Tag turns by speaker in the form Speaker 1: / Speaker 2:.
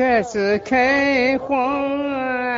Speaker 1: 开始开荒啊。